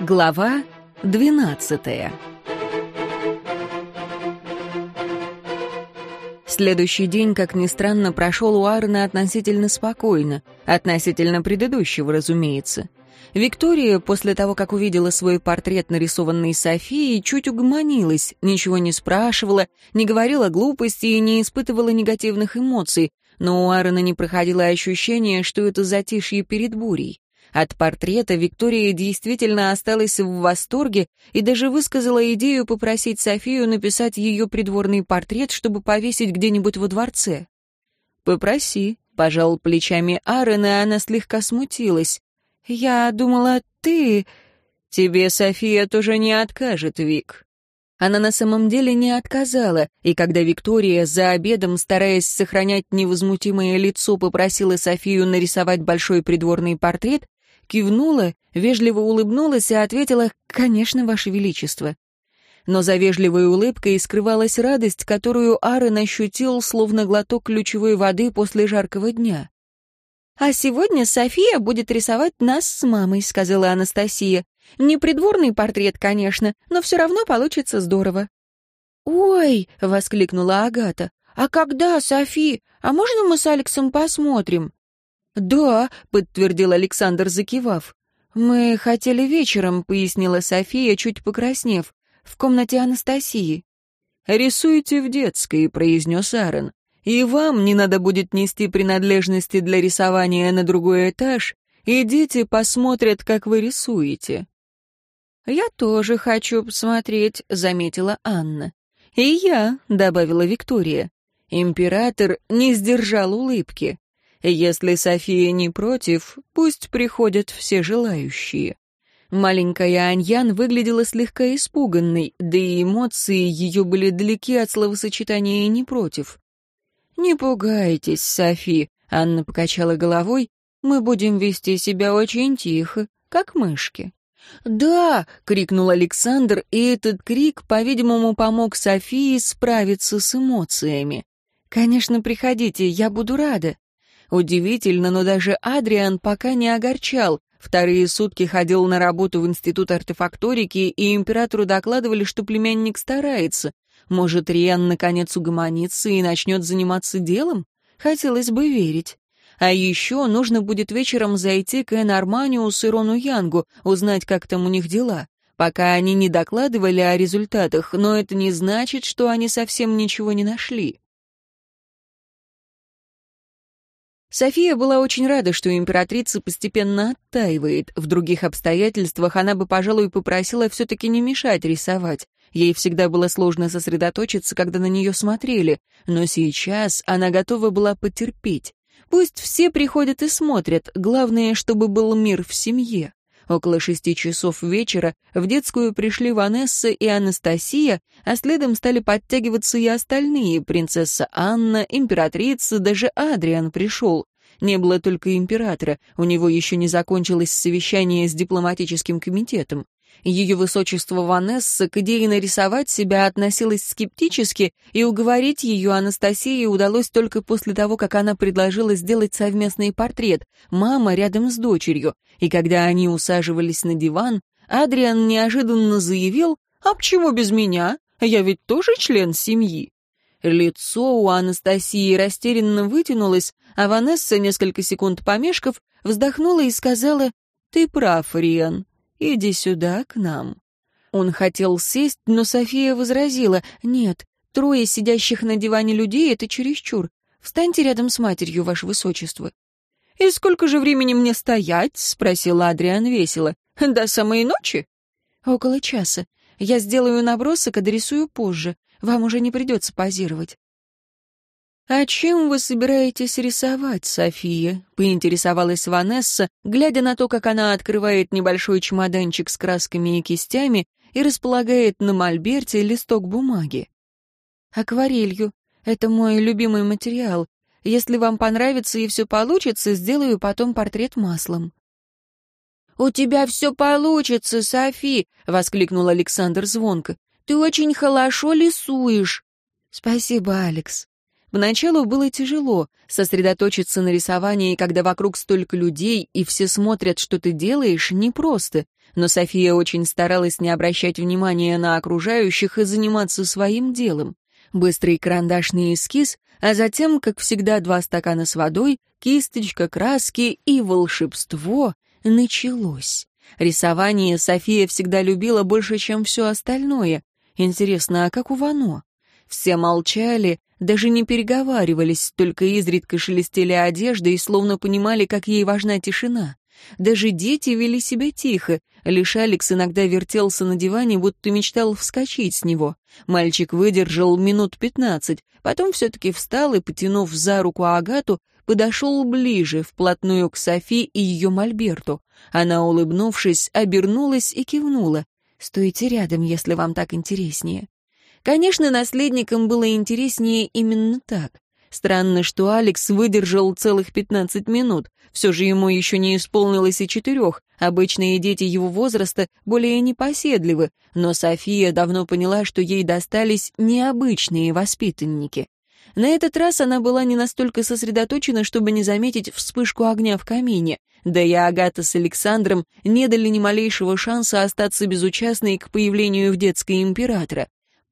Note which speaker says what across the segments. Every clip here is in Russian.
Speaker 1: Глава двенадцатая Следующий день, как ни странно, прошел у Аарона относительно спокойно. Относительно предыдущего, разумеется. Виктория, после того, как увидела свой портрет, нарисованный Софией, чуть угомонилась, ничего не спрашивала, не говорила глупости и не испытывала негативных эмоций, но у Аарона не проходило ощущение, что это затишье перед бурей. От портрета Виктория действительно осталась в восторге и даже высказала идею попросить Софию написать ее придворный портрет, чтобы повесить где-нибудь во дворце. «Попроси», — пожал плечами Аарон, и она слегка смутилась. «Я думала, ты...» «Тебе София тоже не откажет, Вик». Она на самом деле не отказала, и когда Виктория за обедом, стараясь сохранять невозмутимое лицо, попросила Софию нарисовать большой придворный портрет, кивнула, вежливо улыбнулась и ответила «Конечно, Ваше Величество». Но за вежливой улыбкой скрывалась радость, которую Аарон ощутил, словно глоток ключевой воды после жаркого дня. «А сегодня София будет рисовать нас с мамой», — сказала Анастасия. «Не придворный портрет, конечно, но все равно получится здорово». «Ой!» — воскликнула Агата. «А когда, Софи? А можно мы с Алексом посмотрим?» «Да», — подтвердил Александр, закивав. «Мы хотели вечером», — пояснила София, чуть покраснев, — «в комнате Анастасии». «Рисуйте в детской», — произнес Аарон. «И вам не надо будет нести принадлежности для рисования на другой этаж, и дети посмотрят, как вы рисуете». «Я тоже хочу посмотреть», — заметила Анна. «И я», — добавила Виктория. Император не сдержал улыбки. Если София не против, пусть приходят все желающие. Маленькая Аньян выглядела слегка испуганной, да и эмоции ее были далеки от словосочетания «не против». «Не пугайтесь, Софи», — Анна покачала головой, — «мы будем вести себя очень тихо, как мышки». «Да!» — крикнул Александр, и этот крик, по-видимому, помог Софии справиться с эмоциями. «Конечно, приходите, я буду рада». Удивительно, но даже Адриан пока не огорчал. Вторые сутки ходил на работу в Институт артефакторики, и императору докладывали, что племянник старается. Может, Риан наконец угомонится и начнет заниматься делом? Хотелось бы верить. А еще нужно будет вечером зайти к Эн Арманиус и Рону Янгу, узнать, как там у них дела. Пока они не докладывали о результатах, но это не значит, что они совсем ничего не нашли. София была очень рада, что императрица постепенно оттаивает. В других обстоятельствах она бы, пожалуй, попросила все-таки не мешать рисовать. Ей всегда было сложно сосредоточиться, когда на нее смотрели, но сейчас она готова была потерпеть. Пусть все приходят и смотрят, главное, чтобы был мир в семье. Около шести часов вечера в детскую пришли Ванесса и Анастасия, а следом стали подтягиваться и остальные, принцесса Анна, императрица, даже Адриан пришел. Не было только императора, у него еще не закончилось совещание с дипломатическим комитетом. Ее высочество Ванесса к идее нарисовать себя относилась скептически, и уговорить ее Анастасии удалось только после того, как она предложила сделать совместный портрет, мама рядом с дочерью, и когда они усаживались на диван, Адриан неожиданно заявил, «А почему без меня? Я ведь тоже член семьи». Лицо у Анастасии растерянно вытянулось, а Ванесса, несколько секунд помешков, вздохнула и сказала, «Ты прав, Риан, иди сюда, к нам». Он хотел сесть, но София возразила, «Нет, трое сидящих на диване людей — это чересчур. Встаньте рядом с матерью, ваше высочество». «И сколько же времени мне стоять?» — спросил Адриан весело. «До самой ночи?» «Около часа. Я сделаю набросок, а дорисую позже. Вам уже не придется позировать». «А чем вы собираетесь рисовать, София?» — поинтересовалась Ванесса, глядя на то, как она открывает небольшой чемоданчик с красками и кистями и располагает на мольберте листок бумаги. «Акварелью. Это мой любимый материал. Если вам понравится и все получится, сделаю потом портрет маслом». «У тебя все получится, Софи!» — воскликнул Александр звонко. «Ты очень хорошо рисуешь». «Спасибо, Алекс». Поначалу было тяжело сосредоточиться на рисовании, когда вокруг столько людей, и все смотрят, что ты делаешь, непросто. Но София очень старалась не обращать внимания на окружающих и заниматься своим делом. Быстрый карандашный эскиз, а затем, как всегда, два стакана с водой, кисточка, краски и волшебство началось. Рисование София всегда любила больше, чем все остальное. Интересно, а как у Вано? Все молчали, даже не переговаривались, только изредка шелестели одеждой, словно понимали, как ей важна тишина. Даже дети вели себя тихо, лишь Алекс иногда вертелся на диване, будто мечтал вскочить с него. Мальчик выдержал минут пятнадцать, потом все-таки встал и, потянув за руку Агату, подошел ближе, вплотную к Софи и ее мольберту. Она, улыбнувшись, обернулась и кивнула. «Стойте рядом, если вам так интереснее». Конечно, наследникам было интереснее именно так. Странно, что Алекс выдержал целых 15 минут. Все же ему еще не исполнилось и четырех. Обычные дети его возраста более непоседливы, но София давно поняла, что ей достались необычные воспитанники. На этот раз она была не настолько сосредоточена, чтобы не заметить вспышку огня в камине. Да и Агата с Александром не дали ни малейшего шанса остаться безучастной к появлению в детской императора.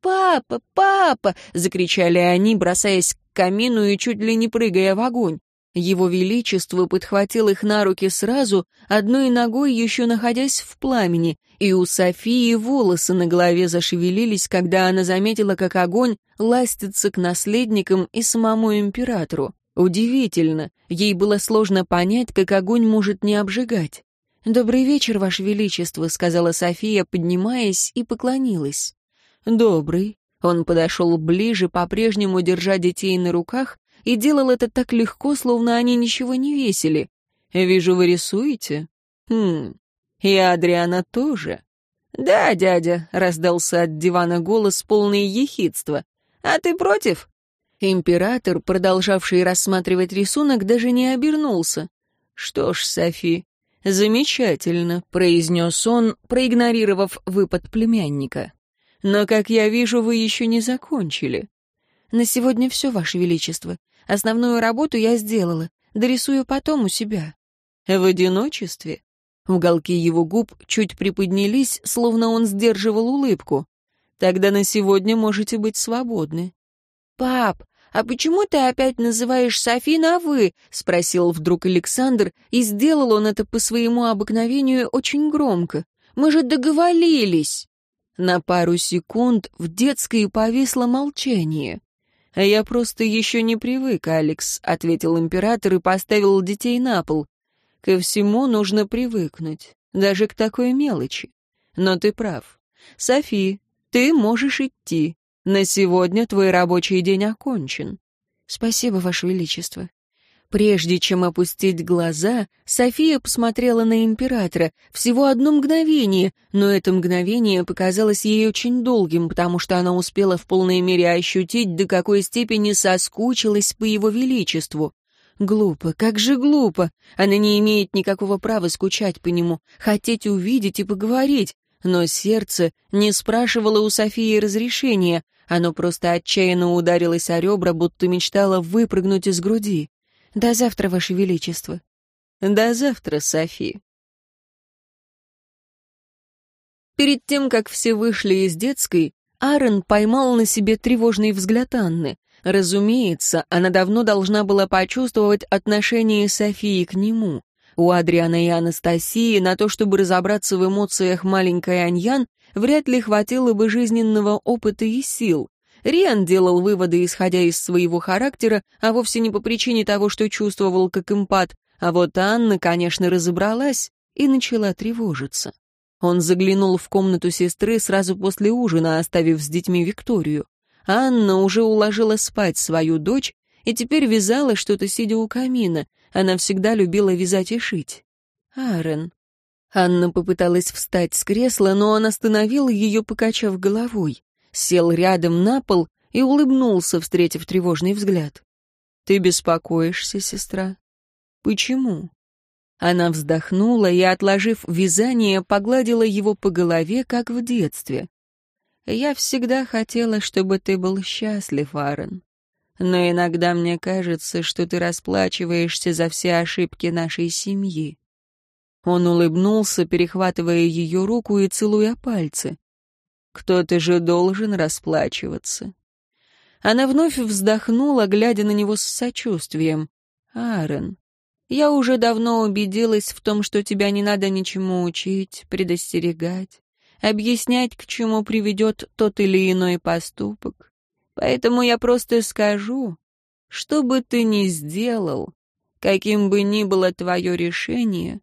Speaker 1: «Папа! Папа!» — закричали они, бросаясь к камину и чуть ли не прыгая в огонь. Его Величество подхватил их на руки сразу, одной ногой еще находясь в пламени, и у Софии волосы на голове зашевелились, когда она заметила, как огонь ластится к наследникам и самому императору. Удивительно, ей было сложно понять, как огонь может не обжигать. «Добрый вечер, Ваше Величество», — сказала София, поднимаясь, и поклонилась. «Добрый». Он подошел ближе, по-прежнему держа детей на руках, и делал это так легко, словно они ничего не весили. «Вижу, вы рисуете?» «Хм, и Адриана тоже?» «Да, дядя», — раздался от дивана голос, полный ехидства. «А ты против?» Император, продолжавший рассматривать рисунок, даже не обернулся. «Что ж, Софи, замечательно», — произнес он, проигнорировав выпад племянника. Но, как я вижу, вы еще не закончили. На сегодня все, Ваше Величество. Основную работу я сделала. Дорисую потом у себя. В одиночестве? Уголки его губ чуть приподнялись, словно он сдерживал улыбку. Тогда на сегодня можете быть свободны. «Пап, а почему ты опять называешь Софи на «вы»?» — спросил вдруг Александр, и сделал он это по своему обыкновению очень громко. «Мы же договорились!» На пару секунд в детской повисло молчание. «Я просто еще не привык, Алекс», — ответил император и поставил детей на пол. «Ко всему нужно привыкнуть, даже к такой мелочи. Но ты прав. Софи, ты можешь идти. На сегодня твой рабочий день окончен». «Спасибо, Ваше Величество». Прежде чем опустить глаза, София посмотрела на императора. Всего одно мгновение, но это мгновение показалось ей очень долгим, потому что она успела в полной мере ощутить, до какой степени соскучилась по его величеству. Глупо, как же глупо. Она не имеет никакого права скучать по нему, хотеть увидеть и поговорить. Но сердце не спрашивало у Софии разрешения, оно просто отчаянно ударилось о ребра, будто мечтало выпрыгнуть из груди. До завтра, Ваше Величество. До завтра, Софи. Перед тем, как все вышли из детской, Аарон поймал на себе тревожный взгляд Анны. Разумеется, она давно должна была почувствовать отношение Софии к нему. У Адриана и Анастасии на то, чтобы разобраться в эмоциях маленькой Аньян, вряд ли хватило бы жизненного опыта и сил. Риан делал выводы, исходя из своего характера, а вовсе не по причине того, что чувствовал как импат, а вот Анна, конечно, разобралась и начала тревожиться. Он заглянул в комнату сестры сразу после ужина, оставив с детьми Викторию. Анна уже уложила спать свою дочь и теперь вязала что-то, сидя у камина. Она всегда любила вязать и шить. Аарон. Анна попыталась встать с кресла, но он остановил ее, покачав головой сел рядом на пол и улыбнулся, встретив тревожный взгляд. «Ты беспокоишься, сестра?» «Почему?» Она вздохнула и, отложив вязание, погладила его по голове, как в детстве. «Я всегда хотела, чтобы ты был счастлив, Аарон. но иногда мне кажется, что ты расплачиваешься за все ошибки нашей семьи». Он улыбнулся, перехватывая ее руку и целуя пальцы. «Кто-то же должен расплачиваться». Она вновь вздохнула, глядя на него с сочувствием. «Аарон, я уже давно убедилась в том, что тебя не надо ничему учить, предостерегать, объяснять, к чему приведет тот или иной поступок. Поэтому я просто скажу, что бы ты ни сделал, каким бы ни было твое решение,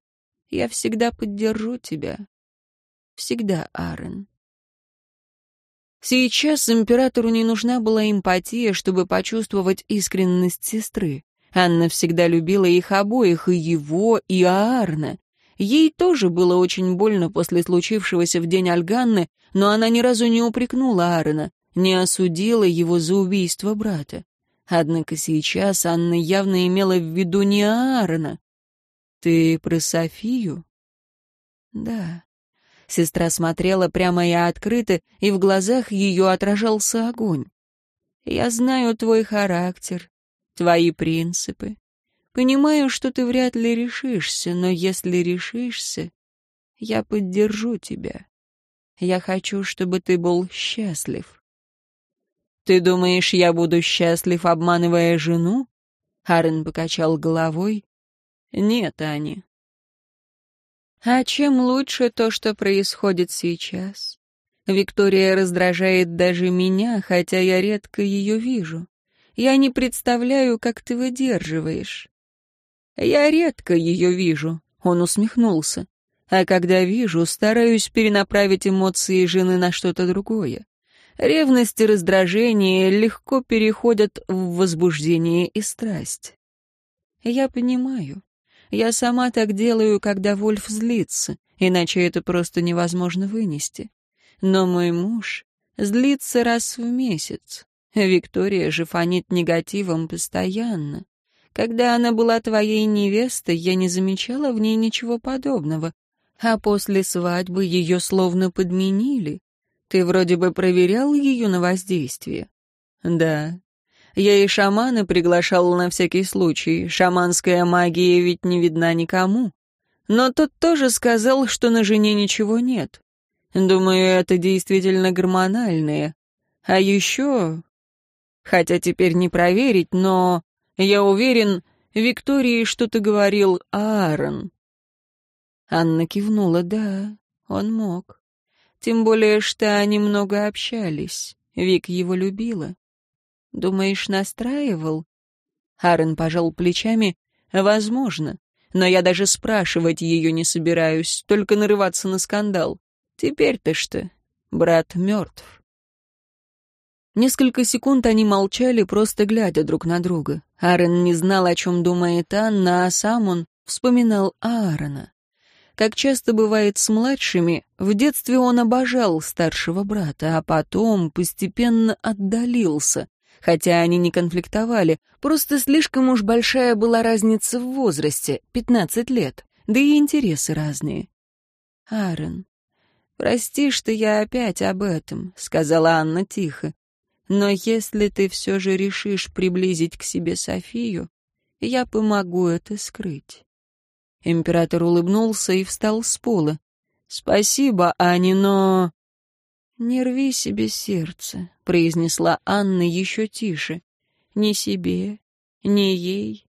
Speaker 1: я всегда поддержу тебя. Всегда, Аарон. Сейчас императору не нужна была эмпатия, чтобы почувствовать искренность сестры. Анна всегда любила их обоих, и его, и Аарна. Ей тоже было очень больно после случившегося в день Альганны, но она ни разу не упрекнула Аарона, не осудила его за убийство брата. Однако сейчас Анна явно имела в виду не Аарона. «Ты про Софию?» «Да». Сестра смотрела прямо и открыто, и в глазах ее отражался огонь. «Я знаю твой характер, твои принципы. Понимаю, что ты вряд ли решишься, но если решишься, я поддержу тебя. Я хочу, чтобы ты был счастлив. Ты думаешь, я буду счастлив, обманывая жену? Харен покачал головой. Нет, Ани. А чем лучше то, что происходит сейчас? Виктория раздражает даже меня, хотя я редко ее вижу. Я не представляю, как ты выдерживаешь. Я редко ее вижу, он усмехнулся. А когда вижу, стараюсь перенаправить эмоции жены на что-то другое. Ревность и раздражение легко переходят в возбуждение и страсть. Я понимаю. Я сама так делаю, когда Вольф злится, иначе это просто невозможно вынести. Но мой муж злится раз в месяц. Виктория же фонит негативом постоянно. Когда она была твоей невестой, я не замечала в ней ничего подобного. А после свадьбы ее словно подменили. Ты вроде бы проверял ее на воздействие? Да. Я и шамана приглашал на всякий случай. Шаманская магия ведь не видна никому. Но тот тоже сказал, что на жене ничего нет. Думаю, это действительно гормональное. А еще... Хотя теперь не проверить, но я уверен, Виктории что-то говорил Аарон. Анна кивнула, да, он мог. Тем более, что они много общались. Вик его любила. Думаешь, настраивал? Аарон пожал плечами. Возможно. Но я даже спрашивать ее не собираюсь, только нарываться на скандал. Теперь-то что? Брат мертв. Несколько секунд они молчали, просто глядя друг на друга. Аарон не знал, о чем думает Анна, а сам он вспоминал Аарона. Как часто бывает с младшими, в детстве он обожал старшего брата, а потом постепенно отдалился. Хотя они не конфликтовали, просто слишком уж большая была разница в возрасте, 15 лет, да и интересы разные. «Аарон, прости, что я опять об этом», — сказала Анна тихо. Но если ты все же решишь приблизить к себе Софию, я помогу это скрыть». Император улыбнулся и встал с пола. «Спасибо, Ани, но...» «Не рви себе сердце», — произнесла Анна еще тише. «Ни себе, ни ей.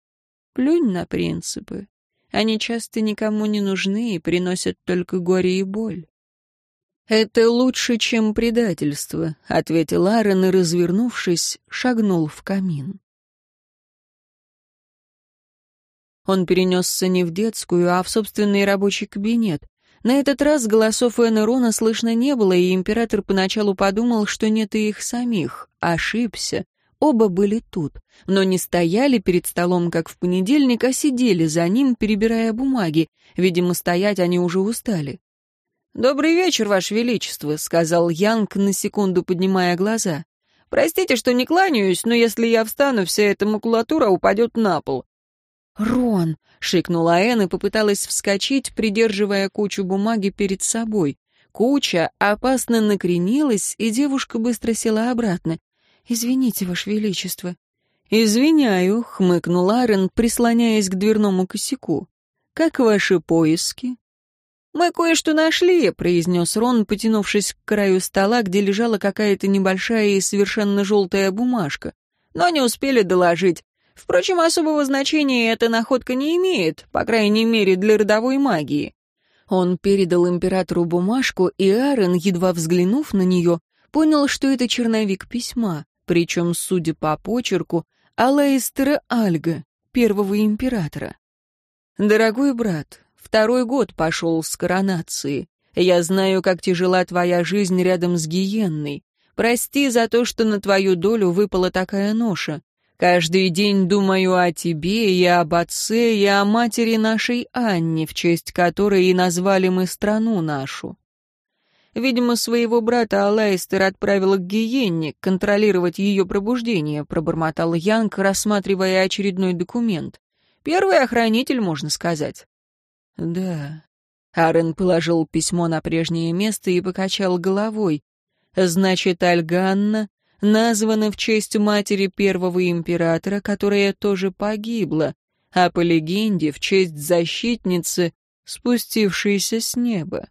Speaker 1: Плюнь на принципы. Они часто никому не нужны и приносят только горе и боль. «Это лучше, чем предательство», — ответил Аарон и, развернувшись, шагнул в камин. Он перенесся не в детскую, а в собственный рабочий кабинет. На этот раз голосов Энерона слышно не было, и император поначалу подумал, что нет и их самих. Ошибся. Оба были тут, но не стояли перед столом, как в понедельник, а сидели за ним, перебирая бумаги. Видимо, стоять они уже устали. «Добрый вечер, Ваше Величество», — сказал Янг, на секунду поднимая глаза. «Простите, что не кланяюсь, но если я встану, вся эта макулатура упадет на пол». «Рон!» — шикнула Энн и попыталась вскочить, придерживая кучу бумаги перед собой. Куча опасно накренилась, и девушка быстро села обратно. «Извините, Ваше Величество». «Извиняю», — хмыкнул Арен, прислоняясь к дверному косяку. «Как ваши поиски?» «Мы кое-что нашли», — произнес Рон, потянувшись к краю стола, где лежала какая-то небольшая и совершенно желтая бумажка. «Но не успели доложить. Впрочем, особого значения эта находка не имеет, по крайней мере, для родовой магии». Он передал императору бумажку, и Аарон, едва взглянув на нее, понял, что это черновик письма, причем, судя по почерку, Алаистера Альга, первого императора. «Дорогой брат, второй год пошел с коронации. Я знаю, как тяжела твоя жизнь рядом с гиенной. Прости за то, что на твою долю выпала такая ноша. Каждый день думаю о тебе и об отце, и о матери нашей Анне, в честь которой и назвали мы страну нашу. Видимо, своего брата Алайстер отправила к Гиенне контролировать ее пробуждение, пробормотал Янг, рассматривая очередной документ. Первый охранитель, можно сказать. Да. Арен положил письмо на прежнее место и покачал головой. Значит, Альганна названа в честь матери первого императора, которая тоже погибла, а по легенде в честь защитницы, спустившейся с неба.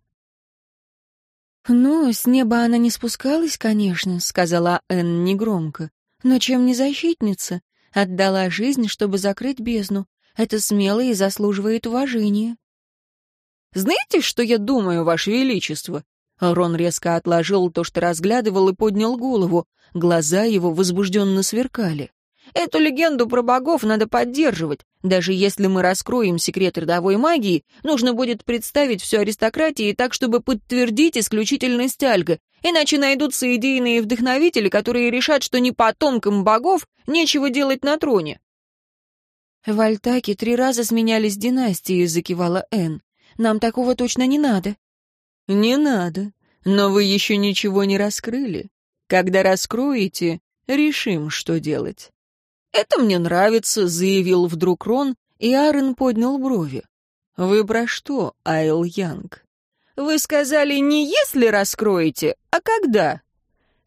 Speaker 2: «Ну, с неба она не спускалась, конечно», — сказала Энн негромко. «Но чем не защитница? Отдала жизнь, чтобы закрыть бездну. Это смело и заслуживает уважения».
Speaker 1: «Знаете, что я думаю, Ваше Величество?» Рон резко отложил то, что разглядывал, и поднял голову. Глаза его возбужденно сверкали. Эту легенду про богов надо поддерживать. Даже если мы раскроем секрет родовой магии, нужно будет представить всю аристократии так, чтобы подтвердить исключительность Альга. Иначе найдутся идейные вдохновители, которые решат, что не потомкам богов нечего делать на троне.
Speaker 2: «В Альтаке три раза сменялись династии», — закивала Энн. «Нам такого точно не надо».
Speaker 1: «Не надо. Но вы еще ничего не раскрыли. Когда раскроете, решим, что делать». «Это мне нравится», — заявил вдруг Рон, и Аарон поднял брови. «Вы про что, Айл Янг?» «Вы сказали, не если раскроете, а когда?»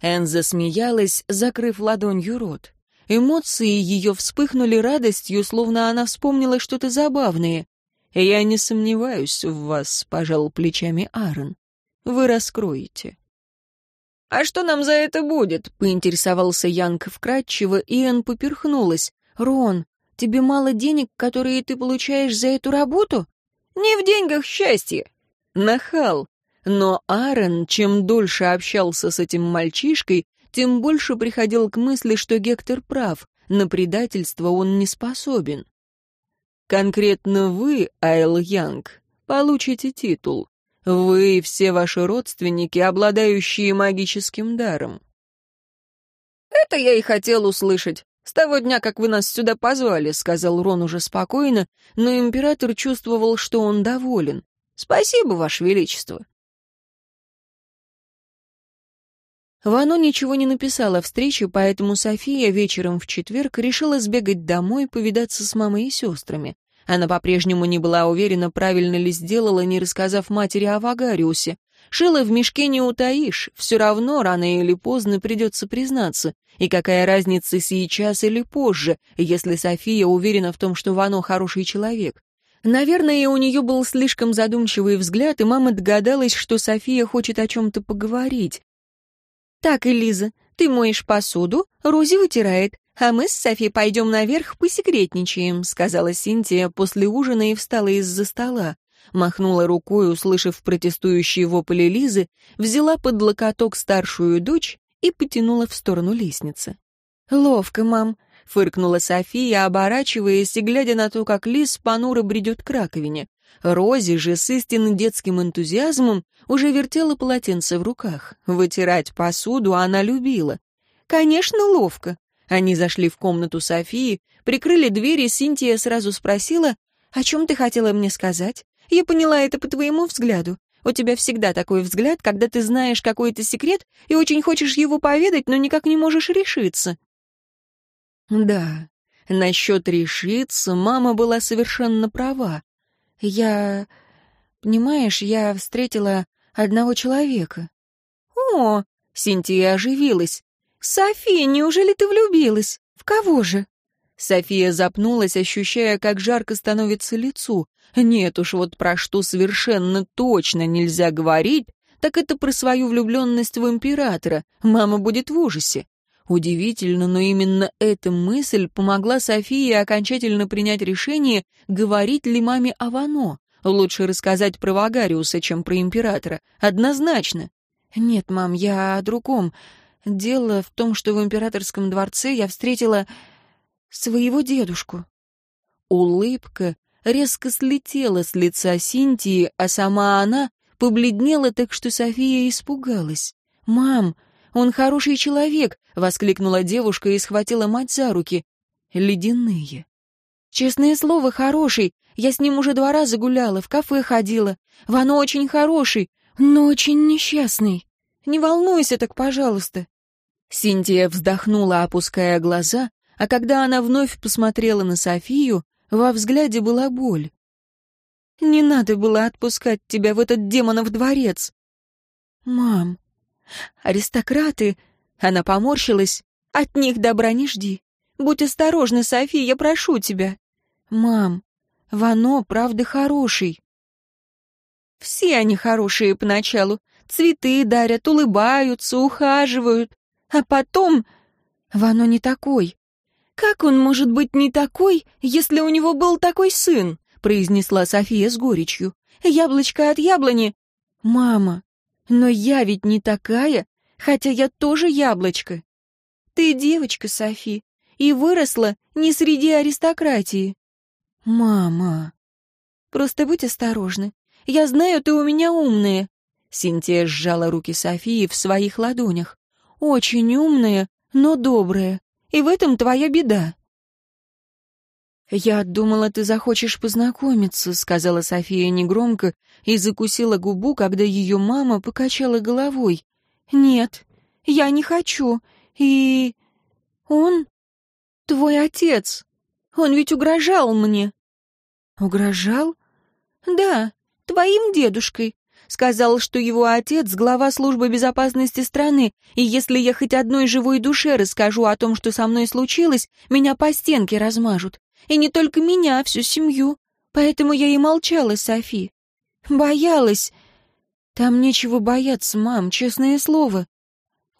Speaker 1: Энн засмеялась, закрыв ладонью рот. Эмоции ее вспыхнули радостью, словно она вспомнила что-то забавное. «Я не сомневаюсь в вас», — пожал плечами Аарон. «Вы раскроете». «А что нам за это будет?» — поинтересовался Янг вкратчиво, и Энн поперхнулась.
Speaker 2: «Рон, тебе мало денег, которые ты получаешь за эту работу?»
Speaker 1: «Не в деньгах счастье!» Нахал. Но Аарон, чем дольше общался с этим мальчишкой, тем больше приходил к мысли, что Гектор прав, на предательство он не способен. Конкретно вы, Айл Янг, получите титул. Вы и все ваши родственники, обладающие магическим даром. Это я и хотел услышать. С того дня, как вы нас сюда позвали, сказал Рон уже спокойно, но император чувствовал, что он доволен. Спасибо, ваше величество. Вано ничего не написала о встрече, поэтому София вечером в четверг решила сбегать домой, повидаться с мамой и сестрами. Она по-прежнему не была уверена, правильно ли сделала, не рассказав матери о Вагариусе. Шила в мешке не утаишь, все равно рано или поздно придется признаться. И какая разница сейчас или позже, если София уверена в том, что Вано хороший человек. Наверное, у нее был слишком задумчивый взгляд, и мама догадалась, что София хочет о чем-то поговорить. «Так, Элиза, ты моешь посуду, Рози вытирает, «А мы с Софи пойдем наверх, посекретничаем», — сказала Синтия после ужина и встала из-за стола. Махнула рукой, услышав протестующие вопли Лизы, взяла под локоток старшую дочь и потянула в сторону лестницы. «Ловко, мам», — фыркнула София, оборачиваясь и глядя на то, как Лиз понуро бредет к раковине. Рози же с истинно детским энтузиазмом уже вертела полотенце в руках. Вытирать посуду она любила. «Конечно, ловко. Они зашли в комнату Софии, прикрыли дверь, и Синтия сразу спросила, «О чем ты хотела мне сказать? Я поняла это по твоему взгляду. У тебя всегда такой взгляд, когда ты знаешь какой-то секрет и очень хочешь его поведать, но никак не можешь решиться». Да, насчет решиться мама была совершенно права. Я... Понимаешь, я встретила одного человека. «О!» — Синтия оживилась. «София, неужели ты влюбилась? В кого же?» София запнулась, ощущая, как жарко становится лицу. Нет уж, вот про что совершенно точно нельзя говорить, так это про свою влюбленность в императора. Мама будет в ужасе. Удивительно, но именно эта мысль помогла Софии окончательно принять решение, говорить ли маме о Вано. Лучше рассказать про Вагариуса, чем про императора. Однозначно. «Нет, мам, я о другом. Дело в том, что в императорском дворце я встретила своего дедушку». Улыбка резко слетела с лица Синтии, а сама она побледнела так, что София испугалась. «Мам, он хороший человек!» — воскликнула девушка и схватила мать за руки. «Ледяные». «Честное слово, хороший. Я с ним уже два раза гуляла, в кафе ходила. Вано очень хороший, но очень несчастный. Не волнуйся так, пожалуйста». Синтия вздохнула, опуская глаза, а когда она вновь посмотрела на Софию, во взгляде была боль. «Не надо было отпускать тебя в этот демонов дворец». «Мам, аристократы...» Она поморщилась. «От них добра не жди. Будь осторожна, София, я прошу тебя». «Мам, Вано, правда, хороший». «Все они хорошие поначалу. Цветы дарят, улыбаются, ухаживают. А потом... Вано не такой. Как он может быть не такой, если у него был такой сын?» произнесла София с горечью. «Яблочко от яблони...» «Мама, но я ведь не такая, хотя я тоже яблочко. Ты девочка, Софи, и выросла не среди аристократии. Мама. Просто будь осторожна. Я знаю, ты у меня умная. Синтия сжала руки Софии в своих ладонях. Очень умная, но добрая. И в этом твоя беда. «Я думала, ты захочешь познакомиться», — сказала София негромко и закусила губу, когда ее мама покачала головой. «Нет, я не хочу. И... он... твой отец. Он ведь угрожал мне». «Угрожал?» «Да, твоим дедушкой. Сказал, что его отец — глава службы безопасности страны, и если я хоть одной живой душе расскажу о том, что со мной случилось, меня по стенке размажут. И не только меня, а всю семью. Поэтому я и молчала, Софи. Боялась. Там нечего бояться, мам, честное слово.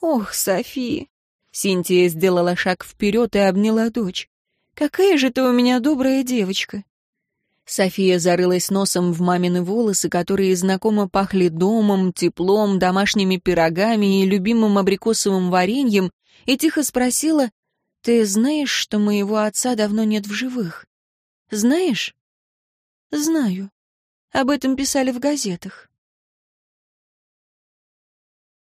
Speaker 1: Ох, Софи. Синтия сделала шаг вперед и обняла дочь. Какая же ты у меня добрая девочка. София зарылась носом в мамины волосы, которые знакомо пахли домом, теплом, домашними пирогами и любимым абрикосовым вареньем, и тихо спросила, «Ты знаешь, что моего отца давно нет в живых? Знаешь?» «Знаю. Об этом писали в газетах».